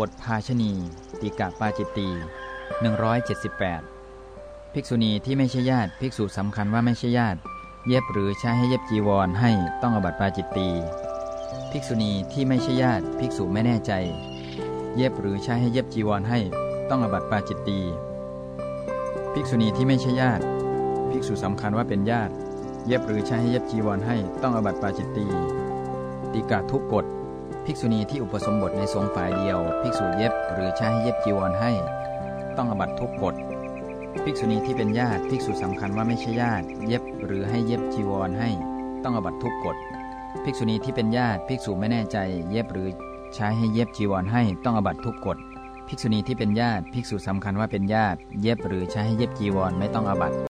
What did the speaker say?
บทภาชณีติกะปาจิตตี178 ภิกษุณีที่ไม่ใช่ญาติ ภิกษุสำคัญว่าไม่ใช่ญาติ เย็บหรือใช้ให้เย็บจีวรให้ต้องอบัติปาจิตตี ภิกษุณีที่ไม่ใช่ญาติ ภิกษุไม่แน่ใจ เย็บหรือใช้ให้เย็บจีวรให้ต้องอบัติปาจิตตี ภิกษุณีที่ไม่ใช่ญาติ ภิกษุสำคัญว่าเป็นญาติ เย็บหรือใช้ให้เย็บจีวรให้ต้องอบัติปาจิตตี ติกะทุกกฎ ภิกษุณีที่อุปสมบทในสงฆ์ฝ่ายเดียว ภิกษุเย็บหรือใช้ให้เย็บจีวรให้ ต้องอบัตทุกกฎภิกษุณีที่เป็นญาติภิกษุสำคัญว่าไม่ใช่ญาติ เย็บหรือให้เย็บจีวรให้ ต้องอบัตทุกกฎภิกษุณีที่เป็นญาติภิกษุไม่แน่ใจ เย็บหรือใช้ให้เย็บจีวรให้ ต้องอบัตทุกกฎภิกษุณีที่เป็นญาติภิกษุสำคัญว่าเป็นญาติ เย็บหรือใช้ให้เย็บจีวรไม่ต้องอบัต